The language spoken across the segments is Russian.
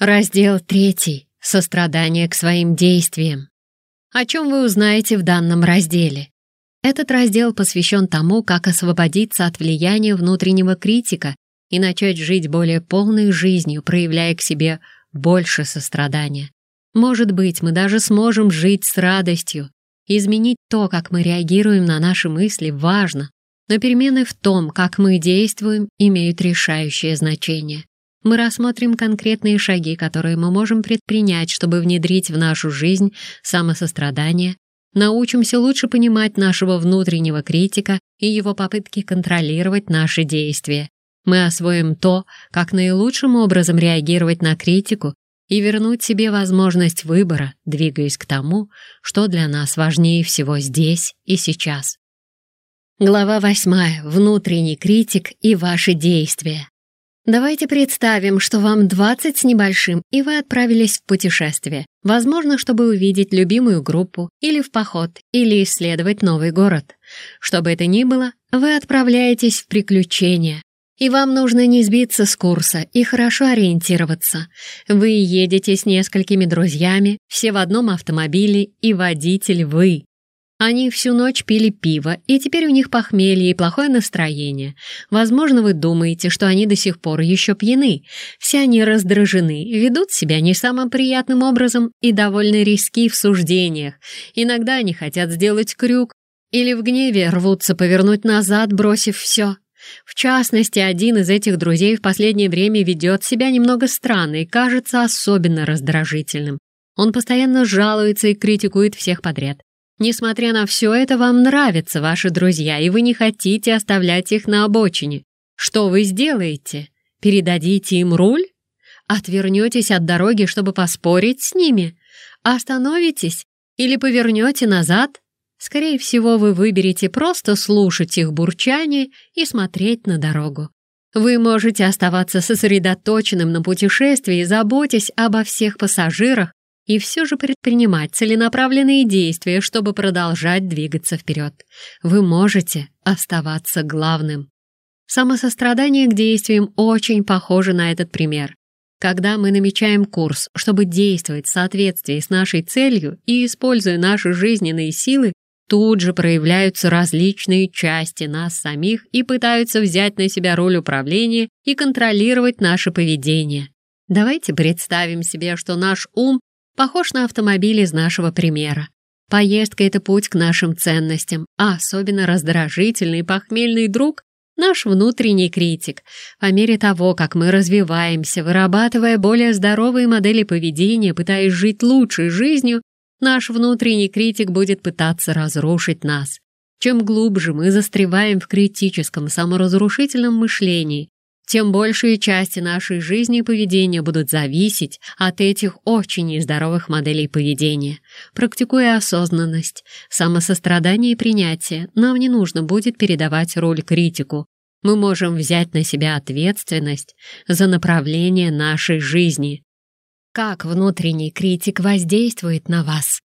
Раздел третий. Сострадание к своим действиям. О чем вы узнаете в данном разделе? Этот раздел посвящен тому, как освободиться от влияния внутреннего критика и начать жить более полной жизнью, проявляя к себе больше сострадания. Может быть, мы даже сможем жить с радостью. Изменить то, как мы реагируем на наши мысли, важно, но перемены в том, как мы действуем, имеют решающее значение. Мы рассмотрим конкретные шаги, которые мы можем предпринять, чтобы внедрить в нашу жизнь самосострадание, научимся лучше понимать нашего внутреннего критика и его попытки контролировать наши действия. Мы освоим то, как наилучшим образом реагировать на критику и вернуть себе возможность выбора, двигаясь к тому, что для нас важнее всего здесь и сейчас. Глава восьмая. Внутренний критик и ваши действия. Давайте представим, что вам 20 с небольшим, и вы отправились в путешествие. Возможно, чтобы увидеть любимую группу, или в поход, или исследовать новый город. Что бы это ни было, вы отправляетесь в приключения. И вам нужно не сбиться с курса и хорошо ориентироваться. Вы едете с несколькими друзьями, все в одном автомобиле, и водитель вы. Они всю ночь пили пиво, и теперь у них похмелье и плохое настроение. Возможно, вы думаете, что они до сих пор еще пьяны. Все они раздражены, ведут себя не самым приятным образом и довольно риски в суждениях. Иногда они хотят сделать крюк или в гневе рвутся повернуть назад, бросив все. В частности, один из этих друзей в последнее время ведет себя немного странно и кажется особенно раздражительным. Он постоянно жалуется и критикует всех подряд. Несмотря на все это, вам нравятся ваши друзья, и вы не хотите оставлять их на обочине. Что вы сделаете? Передадите им руль? Отвернетесь от дороги, чтобы поспорить с ними? Остановитесь? Или повернете назад? Скорее всего, вы выберете просто слушать их бурчание и смотреть на дорогу. Вы можете оставаться сосредоточенным на путешествии, заботясь обо всех пассажирах и все же предпринимать целенаправленные действия, чтобы продолжать двигаться вперед. Вы можете оставаться главным. Самосострадание к действиям очень похоже на этот пример. Когда мы намечаем курс, чтобы действовать в соответствии с нашей целью и используя наши жизненные силы, тут же проявляются различные части нас самих и пытаются взять на себя роль управления и контролировать наше поведение. Давайте представим себе, что наш ум похож на автомобиль из нашего примера. Поездка — это путь к нашим ценностям, а особенно раздражительный похмельный друг — наш внутренний критик. По мере того, как мы развиваемся, вырабатывая более здоровые модели поведения, пытаясь жить лучшей жизнью, наш внутренний критик будет пытаться разрушить нас. Чем глубже мы застреваем в критическом, саморазрушительном мышлении, тем большие части нашей жизни и поведения будут зависеть от этих очень нездоровых моделей поведения. Практикуя осознанность, самосострадание и принятие, нам не нужно будет передавать роль критику. Мы можем взять на себя ответственность за направление нашей жизни. Как внутренний критик воздействует на вас?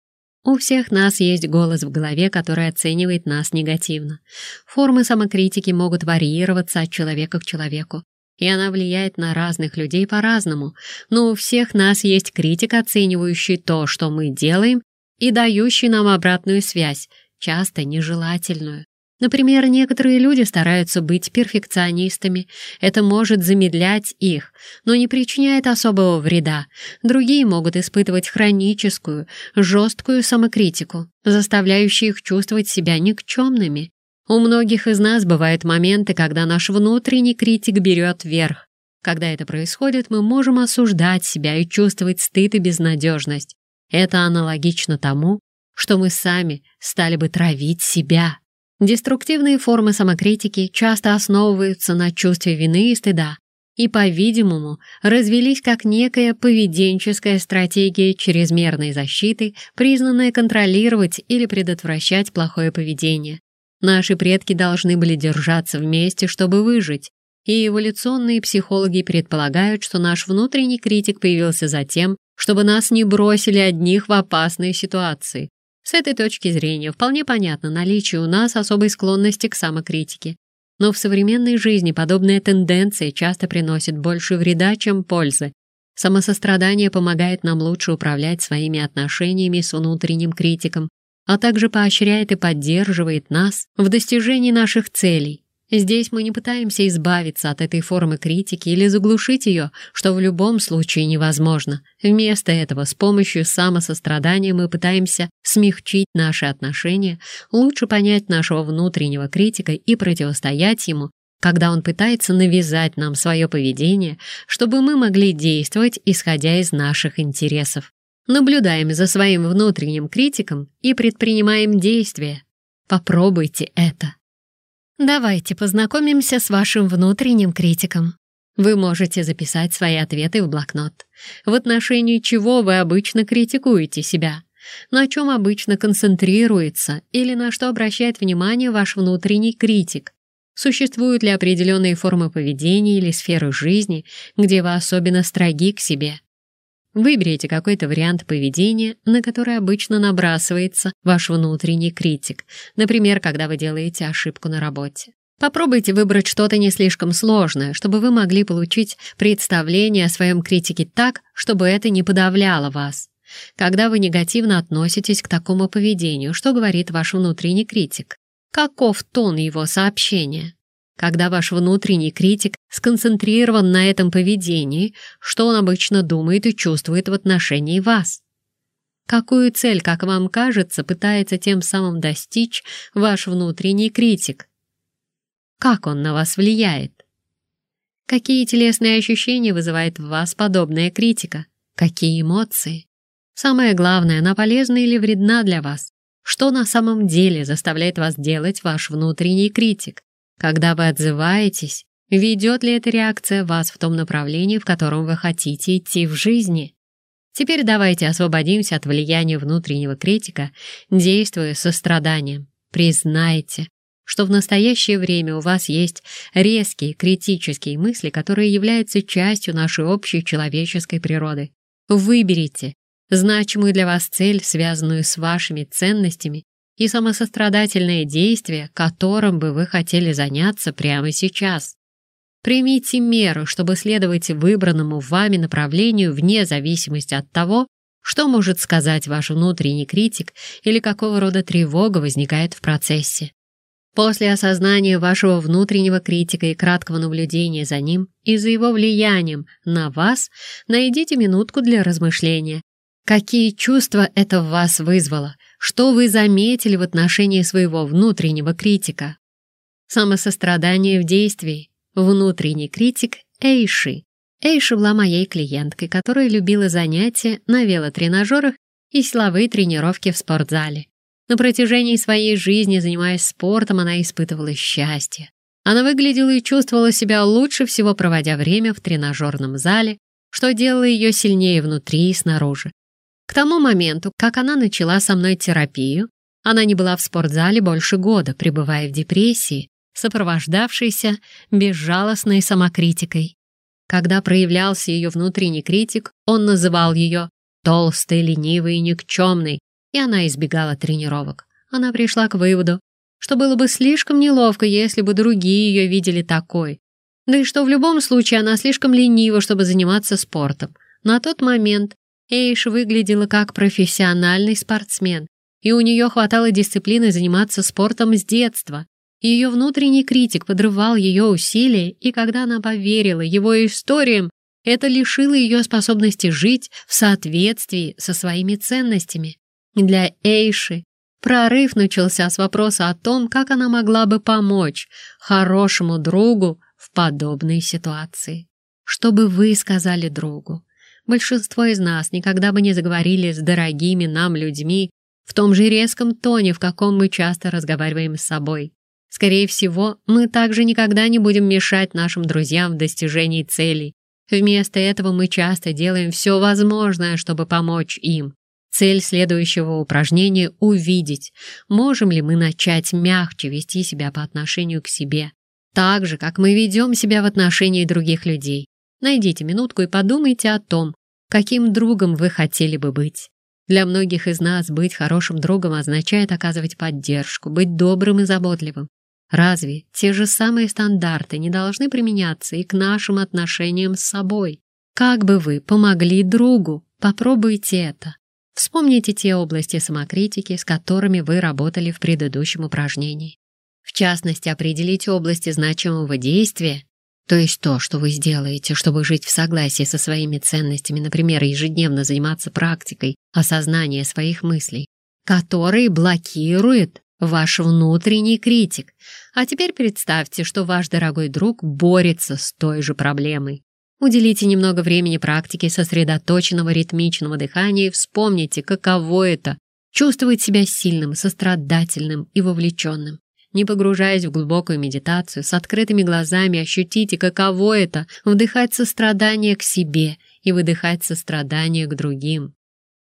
У всех нас есть голос в голове, который оценивает нас негативно. Формы самокритики могут варьироваться от человека к человеку и она влияет на разных людей по-разному, но у всех нас есть критик, оценивающий то, что мы делаем, и дающий нам обратную связь, часто нежелательную. Например, некоторые люди стараются быть перфекционистами. Это может замедлять их, но не причиняет особого вреда. Другие могут испытывать хроническую, жесткую самокритику, заставляющую их чувствовать себя никчемными. У многих из нас бывают моменты, когда наш внутренний критик берет верх. Когда это происходит, мы можем осуждать себя и чувствовать стыд и безнадежность. Это аналогично тому, что мы сами стали бы травить себя. Деструктивные формы самокритики часто основываются на чувстве вины и стыда и, по-видимому, развелись как некая поведенческая стратегия чрезмерной защиты, признанная контролировать или предотвращать плохое поведение. Наши предки должны были держаться вместе, чтобы выжить, и эволюционные психологи предполагают, что наш внутренний критик появился за тем, чтобы нас не бросили одних в опасные ситуации. С этой точки зрения вполне понятно наличие у нас особой склонности к самокритике. Но в современной жизни подобная тенденция часто приносит больше вреда, чем пользы. Самосострадание помогает нам лучше управлять своими отношениями с внутренним критиком, а также поощряет и поддерживает нас в достижении наших целей, Здесь мы не пытаемся избавиться от этой формы критики или заглушить ее, что в любом случае невозможно. Вместо этого с помощью самосострадания мы пытаемся смягчить наши отношения, лучше понять нашего внутреннего критика и противостоять ему, когда он пытается навязать нам свое поведение, чтобы мы могли действовать, исходя из наших интересов. Наблюдаем за своим внутренним критиком и предпринимаем действия. Попробуйте это. Давайте познакомимся с вашим внутренним критиком. Вы можете записать свои ответы в блокнот. В отношении чего вы обычно критикуете себя? На чем обычно концентрируется или на что обращает внимание ваш внутренний критик? Существуют ли определенные формы поведения или сферы жизни, где вы особенно строги к себе? Выберите какой-то вариант поведения, на который обычно набрасывается ваш внутренний критик, например, когда вы делаете ошибку на работе. Попробуйте выбрать что-то не слишком сложное, чтобы вы могли получить представление о своем критике так, чтобы это не подавляло вас. Когда вы негативно относитесь к такому поведению, что говорит ваш внутренний критик? Каков тон его сообщения? Когда ваш внутренний критик сконцентрирован на этом поведении, что он обычно думает и чувствует в отношении вас? Какую цель, как вам кажется, пытается тем самым достичь ваш внутренний критик? Как он на вас влияет? Какие телесные ощущения вызывает в вас подобная критика? Какие эмоции? Самое главное, она полезна или вредна для вас? Что на самом деле заставляет вас делать ваш внутренний критик? Когда вы отзываетесь, ведет ли эта реакция вас в том направлении, в котором вы хотите идти в жизни? Теперь давайте освободимся от влияния внутреннего критика, действуя состраданием. Признайте, что в настоящее время у вас есть резкие критические мысли, которые являются частью нашей общей человеческой природы. Выберите значимую для вас цель, связанную с вашими ценностями, и самосострадательное действие, которым бы вы хотели заняться прямо сейчас. Примите меры, чтобы следовать выбранному вами направлению вне зависимости от того, что может сказать ваш внутренний критик или какого рода тревога возникает в процессе. После осознания вашего внутреннего критика и краткого наблюдения за ним и за его влиянием на вас, найдите минутку для размышления. Какие чувства это в вас вызвало? Что вы заметили в отношении своего внутреннего критика? Самосострадание в действии. Внутренний критик Эйши. Эйши была моей клиенткой, которая любила занятия на велотренажерах и силовые тренировки в спортзале. На протяжении своей жизни, занимаясь спортом, она испытывала счастье. Она выглядела и чувствовала себя лучше всего, проводя время в тренажерном зале, что делало ее сильнее внутри и снаружи. К тому моменту, как она начала со мной терапию, она не была в спортзале больше года, пребывая в депрессии, сопровождавшейся безжалостной самокритикой. Когда проявлялся ее внутренний критик, он называл ее толстой, ленивой и никчемной, и она избегала тренировок. Она пришла к выводу, что было бы слишком неловко, если бы другие ее видели такой, да и что в любом случае она слишком ленива, чтобы заниматься спортом. На тот момент Эйш выглядела как профессиональный спортсмен, и у нее хватало дисциплины заниматься спортом с детства. Ее внутренний критик подрывал ее усилия, и когда она поверила его историям, это лишило ее способности жить в соответствии со своими ценностями. Для Эйши прорыв начался с вопроса о том, как она могла бы помочь хорошему другу в подобной ситуации. Что бы вы сказали другу? Большинство из нас никогда бы не заговорили с дорогими нам людьми в том же резком тоне, в каком мы часто разговариваем с собой. Скорее всего, мы также никогда не будем мешать нашим друзьям в достижении целей. Вместо этого мы часто делаем все возможное, чтобы помочь им. Цель следующего упражнения — увидеть, можем ли мы начать мягче вести себя по отношению к себе, так же, как мы ведем себя в отношении других людей. Найдите минутку и подумайте о том, каким другом вы хотели бы быть. Для многих из нас быть хорошим другом означает оказывать поддержку, быть добрым и заботливым. Разве те же самые стандарты не должны применяться и к нашим отношениям с собой? Как бы вы помогли другу? Попробуйте это. Вспомните те области самокритики, с которыми вы работали в предыдущем упражнении. В частности, определите области значимого действия, то есть то, что вы сделаете, чтобы жить в согласии со своими ценностями, например, ежедневно заниматься практикой осознания своих мыслей, которые блокирует ваш внутренний критик. А теперь представьте, что ваш дорогой друг борется с той же проблемой. Уделите немного времени практике сосредоточенного ритмичного дыхания и вспомните, каково это — чувствовать себя сильным, сострадательным и вовлеченным. Не погружаясь в глубокую медитацию, с открытыми глазами ощутите, каково это — вдыхать сострадание к себе и выдыхать сострадание к другим.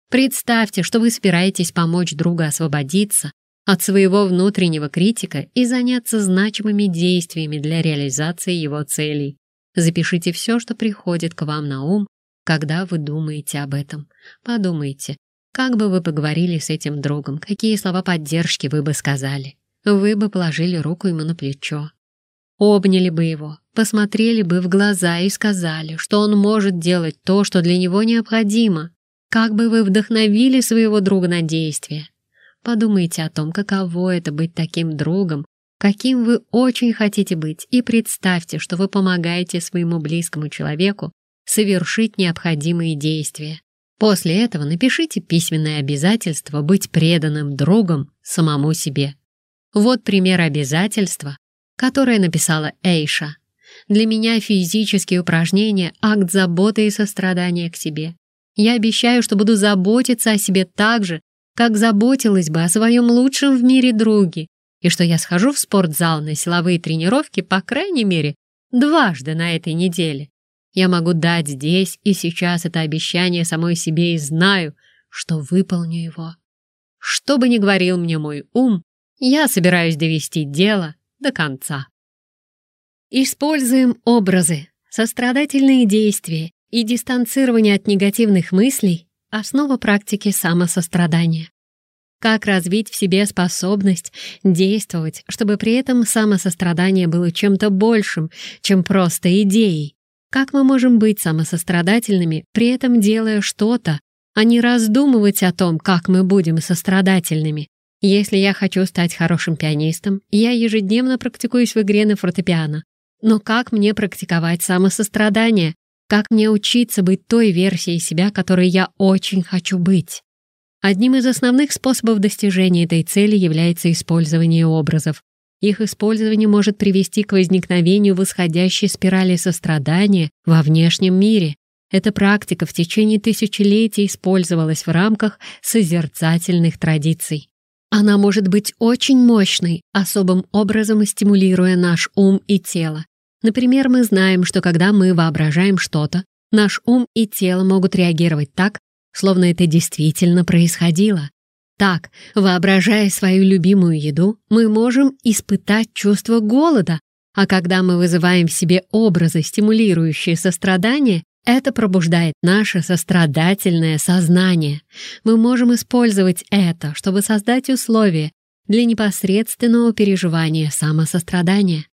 Представьте, что вы собираетесь помочь другу освободиться от своего внутреннего критика и заняться значимыми действиями для реализации его целей. Запишите все, что приходит к вам на ум, когда вы думаете об этом. Подумайте, как бы вы поговорили с этим другом, какие слова поддержки вы бы сказали. Вы бы положили руку ему на плечо, обняли бы его, посмотрели бы в глаза и сказали, что он может делать то, что для него необходимо. Как бы вы вдохновили своего друга на действие. Подумайте о том, каково это быть таким другом, каким вы очень хотите быть, и представьте, что вы помогаете своему близкому человеку совершить необходимые действия. После этого напишите письменное обязательство быть преданным другом самому себе. Вот пример обязательства, которое написала Эйша. Для меня физические упражнения — акт заботы и сострадания к себе. Я обещаю, что буду заботиться о себе так же, как заботилась бы о своем лучшем в мире друге, и что я схожу в спортзал на силовые тренировки по крайней мере дважды на этой неделе. Я могу дать здесь и сейчас это обещание самой себе и знаю, что выполню его. Что бы ни говорил мне мой ум, я собираюсь довести дело до конца. Используем образы, сострадательные действия и дистанцирование от негативных мыслей — основа практики самосострадания. Как развить в себе способность действовать, чтобы при этом самосострадание было чем-то большим, чем просто идеей? Как мы можем быть самосострадательными, при этом делая что-то, а не раздумывать о том, как мы будем сострадательными? Если я хочу стать хорошим пианистом, я ежедневно практикуюсь в игре на фортепиано. Но как мне практиковать самосострадание? Как мне учиться быть той версией себя, которой я очень хочу быть? Одним из основных способов достижения этой цели является использование образов. Их использование может привести к возникновению восходящей спирали сострадания во внешнем мире. Эта практика в течение тысячелетий использовалась в рамках созерцательных традиций. Она может быть очень мощной, особым образом стимулируя наш ум и тело. Например, мы знаем, что когда мы воображаем что-то, наш ум и тело могут реагировать так, словно это действительно происходило. Так, воображая свою любимую еду, мы можем испытать чувство голода, а когда мы вызываем в себе образы, стимулирующие сострадание, это пробуждает наше сострадательное сознание. Мы можем использовать это, чтобы создать условия для непосредственного переживания самосострадания.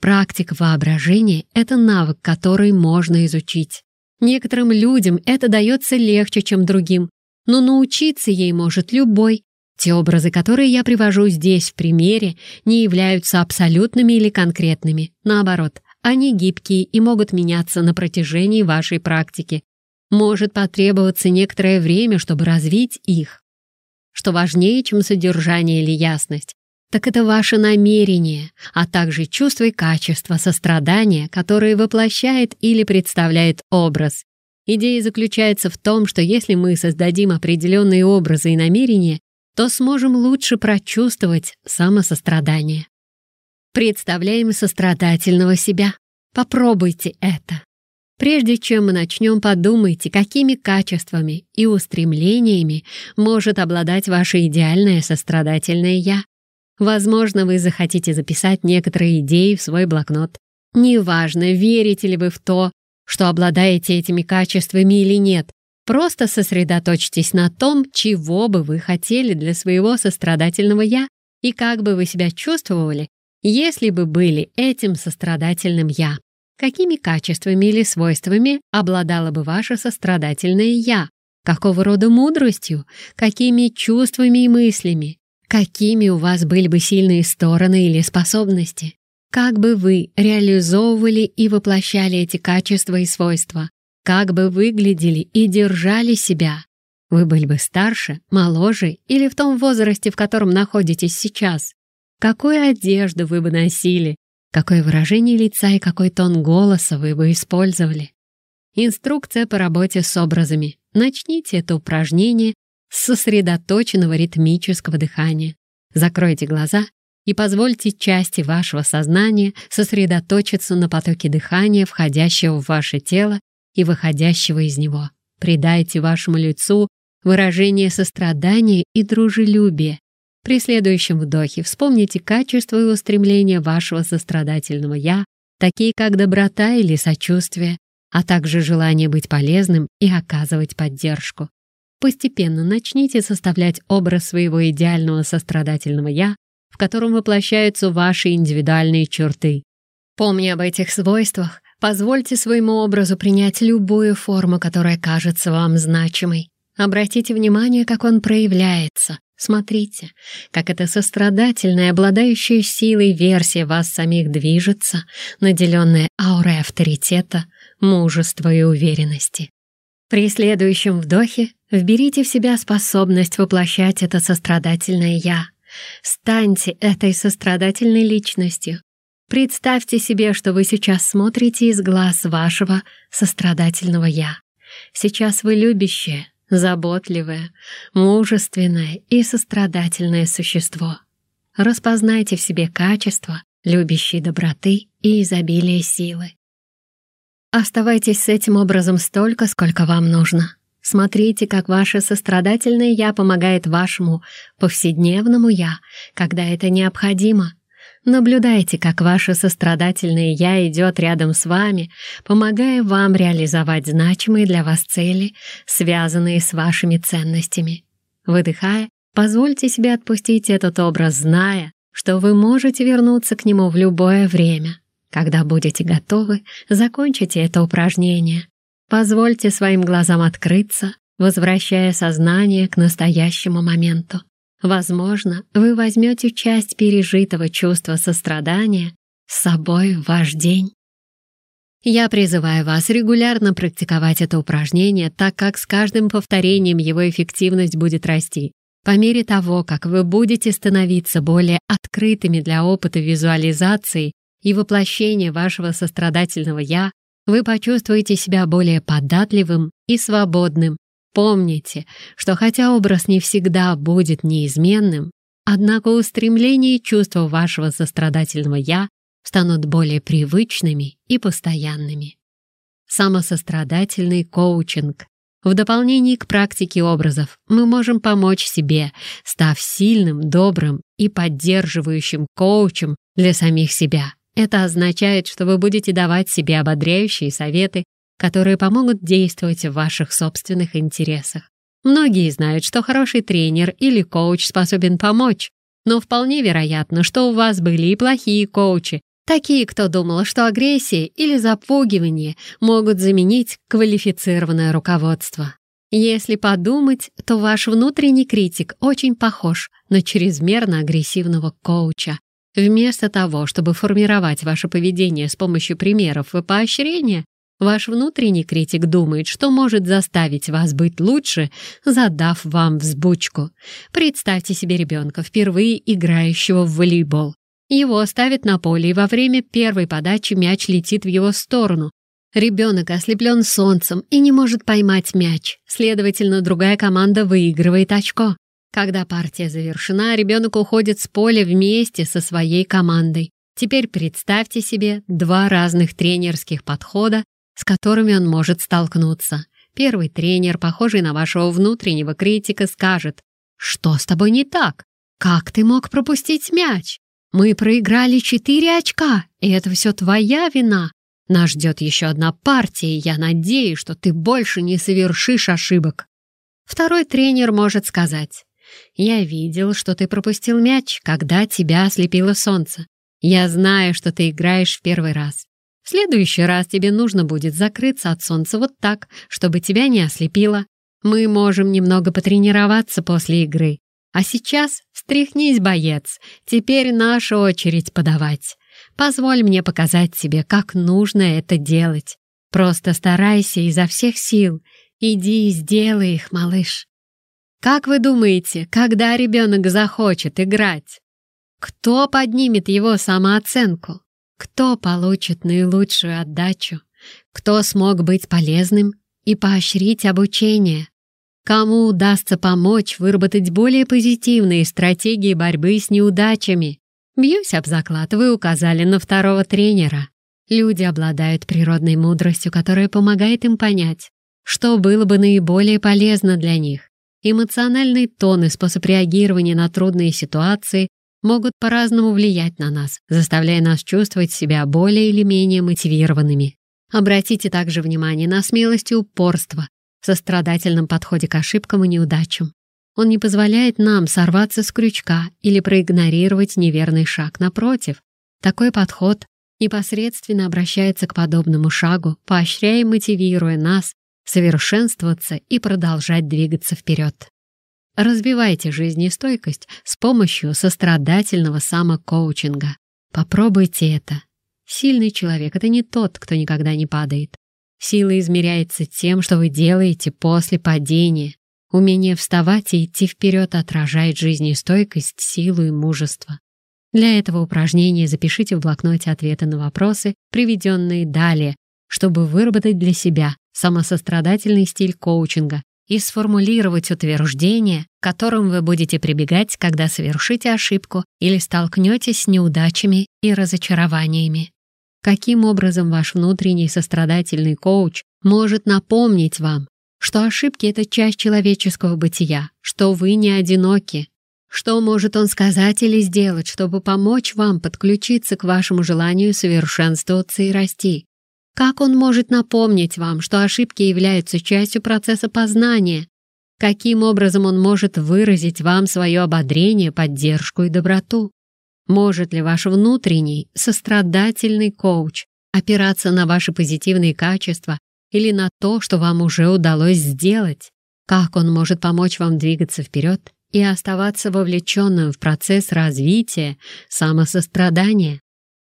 Практика воображения — это навык, который можно изучить. Некоторым людям это дается легче, чем другим, но научиться ей может любой. Те образы, которые я привожу здесь в примере, не являются абсолютными или конкретными. Наоборот, они гибкие и могут меняться на протяжении вашей практики. Может потребоваться некоторое время, чтобы развить их. Что важнее, чем содержание или ясность, так это ваше намерение, а также чувство и качество сострадания, которое воплощает или представляет образ. Идея заключается в том, что если мы создадим определенные образы и намерения, то сможем лучше прочувствовать самосострадание. Представляем сострадательного себя. Попробуйте это. Прежде чем мы начнем, подумайте, какими качествами и устремлениями может обладать ваше идеальное сострадательное «я». Возможно, вы захотите записать некоторые идеи в свой блокнот. Неважно, верите ли вы в то, что обладаете этими качествами или нет, просто сосредоточьтесь на том, чего бы вы хотели для своего сострадательного «я» и как бы вы себя чувствовали, если бы были этим сострадательным «я». Какими качествами или свойствами обладало бы ваше сострадательное «я»? Какого рода мудростью? Какими чувствами и мыслями? Какими у вас были бы сильные стороны или способности? Как бы вы реализовывали и воплощали эти качества и свойства? Как бы выглядели и держали себя? Вы были бы старше, моложе или в том возрасте, в котором находитесь сейчас? Какую одежду вы бы носили? Какое выражение лица и какой тон голоса вы бы использовали? Инструкция по работе с образами. Начните это упражнение с сосредоточенного ритмического дыхания. Закройте глаза и позвольте части вашего сознания сосредоточиться на потоке дыхания, входящего в ваше тело и выходящего из него. Придайте вашему лицу выражение сострадания и дружелюбия. При следующем вдохе вспомните качества и устремления вашего сострадательного «я», такие как доброта или сочувствие, а также желание быть полезным и оказывать поддержку. Постепенно начните составлять образ своего идеального сострадательного «я», в котором воплощаются ваши индивидуальные черты. Помня об этих свойствах, позвольте своему образу принять любую форму, которая кажется вам значимой. Обратите внимание, как он проявляется. Смотрите, как эта сострадательная, обладающая силой версия вас самих движется, наделенная аурой авторитета, мужества и уверенности. При следующем вдохе вберите в себя способность воплощать это сострадательное «я». Станьте этой сострадательной личностью. Представьте себе, что вы сейчас смотрите из глаз вашего сострадательного «я». Сейчас вы любящее, заботливое, мужественное и сострадательное существо. Распознайте в себе качества, любящей доброты и изобилие силы. Оставайтесь с этим образом столько, сколько вам нужно. Смотрите, как ваше сострадательное «я» помогает вашему повседневному «я», когда это необходимо — Наблюдайте, как ваше сострадательное «я» идет рядом с вами, помогая вам реализовать значимые для вас цели, связанные с вашими ценностями. Выдыхая, позвольте себе отпустить этот образ, зная, что вы можете вернуться к нему в любое время. Когда будете готовы, закончите это упражнение. Позвольте своим глазам открыться, возвращая сознание к настоящему моменту. Возможно, вы возьмете часть пережитого чувства сострадания с собой в ваш день. Я призываю вас регулярно практиковать это упражнение, так как с каждым повторением его эффективность будет расти. По мере того, как вы будете становиться более открытыми для опыта визуализации и воплощения вашего сострадательного «я», вы почувствуете себя более податливым и свободным Помните, что хотя образ не всегда будет неизменным, однако устремления и чувства вашего сострадательного «я» станут более привычными и постоянными. Самосострадательный коучинг. В дополнение к практике образов мы можем помочь себе, став сильным, добрым и поддерживающим коучем для самих себя. Это означает, что вы будете давать себе ободряющие советы которые помогут действовать в ваших собственных интересах. Многие знают, что хороший тренер или коуч способен помочь, но вполне вероятно, что у вас были и плохие коучи, такие, кто думал, что агрессия или запугивание могут заменить квалифицированное руководство. Если подумать, то ваш внутренний критик очень похож на чрезмерно агрессивного коуча. Вместо того, чтобы формировать ваше поведение с помощью примеров и поощрения, Ваш внутренний критик думает, что может заставить вас быть лучше, задав вам взбучку. Представьте себе ребенка, впервые играющего в волейбол. Его ставят на поле, и во время первой подачи мяч летит в его сторону. Ребенок ослеплен солнцем и не может поймать мяч. Следовательно, другая команда выигрывает очко. Когда партия завершена, ребенок уходит с поля вместе со своей командой. Теперь представьте себе два разных тренерских подхода с которыми он может столкнуться. Первый тренер, похожий на вашего внутреннего критика, скажет «Что с тобой не так? Как ты мог пропустить мяч? Мы проиграли четыре очка, и это все твоя вина. Нас ждет еще одна партия, и я надеюсь, что ты больше не совершишь ошибок». Второй тренер может сказать «Я видел, что ты пропустил мяч, когда тебя ослепило солнце. Я знаю, что ты играешь в первый раз. В следующий раз тебе нужно будет закрыться от солнца вот так, чтобы тебя не ослепило. Мы можем немного потренироваться после игры. А сейчас встряхнись, боец. Теперь наша очередь подавать. Позволь мне показать тебе, как нужно это делать. Просто старайся изо всех сил. Иди и сделай их, малыш. Как вы думаете, когда ребенок захочет играть? Кто поднимет его самооценку? Кто получит наилучшую отдачу? Кто смог быть полезным и поощрить обучение? Кому удастся помочь выработать более позитивные стратегии борьбы с неудачами? Бьюсь об заклад, вы указали на второго тренера. Люди обладают природной мудростью, которая помогает им понять, что было бы наиболее полезно для них. Эмоциональный тон и способ реагирования на трудные ситуации могут по-разному влиять на нас, заставляя нас чувствовать себя более или менее мотивированными. Обратите также внимание на смелость и упорство в сострадательном подходе к ошибкам и неудачам. Он не позволяет нам сорваться с крючка или проигнорировать неверный шаг. Напротив, такой подход непосредственно обращается к подобному шагу, поощряя и мотивируя нас совершенствоваться и продолжать двигаться вперед. Развивайте жизнестойкость с помощью сострадательного самокоучинга. Попробуйте это. Сильный человек — это не тот, кто никогда не падает. Сила измеряется тем, что вы делаете после падения. Умение вставать и идти вперед отражает жизнестойкость, силу и мужество. Для этого упражнения запишите в блокноте ответы на вопросы, приведенные далее, чтобы выработать для себя самосострадательный стиль коучинга и сформулировать утверждение, которым вы будете прибегать, когда совершите ошибку или столкнетесь с неудачами и разочарованиями. Каким образом ваш внутренний сострадательный коуч может напомнить вам, что ошибки — это часть человеческого бытия, что вы не одиноки, что может он сказать или сделать, чтобы помочь вам подключиться к вашему желанию совершенствоваться и расти? Как он может напомнить вам, что ошибки являются частью процесса познания? Каким образом он может выразить вам свое ободрение, поддержку и доброту? Может ли ваш внутренний, сострадательный коуч опираться на ваши позитивные качества или на то, что вам уже удалось сделать? Как он может помочь вам двигаться вперед и оставаться вовлеченным в процесс развития, самосострадания?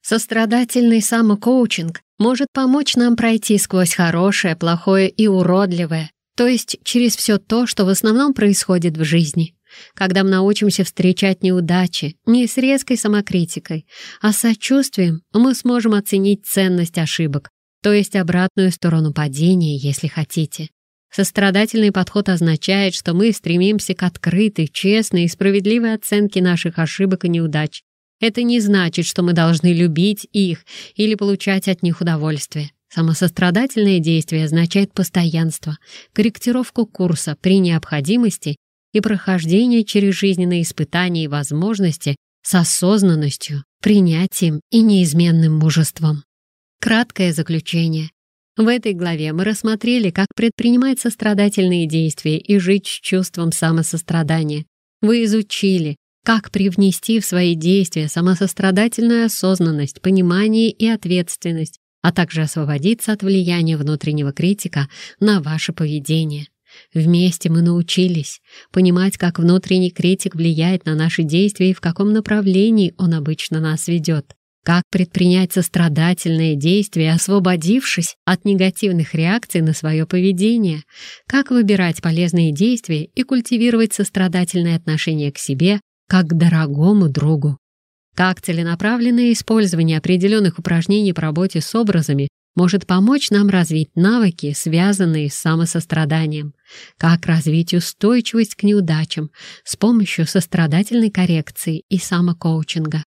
Сострадательный самокоучинг может помочь нам пройти сквозь хорошее, плохое и уродливое, то есть через все то, что в основном происходит в жизни. Когда мы научимся встречать неудачи не с резкой самокритикой, а с сочувствием, мы сможем оценить ценность ошибок, то есть обратную сторону падения, если хотите. Сострадательный подход означает, что мы стремимся к открытой, честной и справедливой оценке наших ошибок и неудач, это не значит, что мы должны любить их или получать от них удовольствие. Самосострадательное действие означает постоянство, корректировку курса при необходимости и прохождение через жизненные испытания и возможности с осознанностью, принятием и неизменным мужеством. Краткое заключение. В этой главе мы рассмотрели, как предпринимать сострадательные действия и жить с чувством самосострадания. Вы изучили, как привнести в свои действия самосострадательную осознанность, понимание и ответственность, а также освободиться от влияния внутреннего критика на ваше поведение. Вместе мы научились понимать, как внутренний критик влияет на наши действия и в каком направлении он обычно нас ведет. Как предпринять сострадательные действия, освободившись от негативных реакций на свое поведение? Как выбирать полезные действия и культивировать сострадательное отношение к себе, как дорогому другу. Как целенаправленное использование определенных упражнений по работе с образами может помочь нам развить навыки, связанные с самосостраданием, как развить устойчивость к неудачам с помощью сострадательной коррекции и самокоучинга.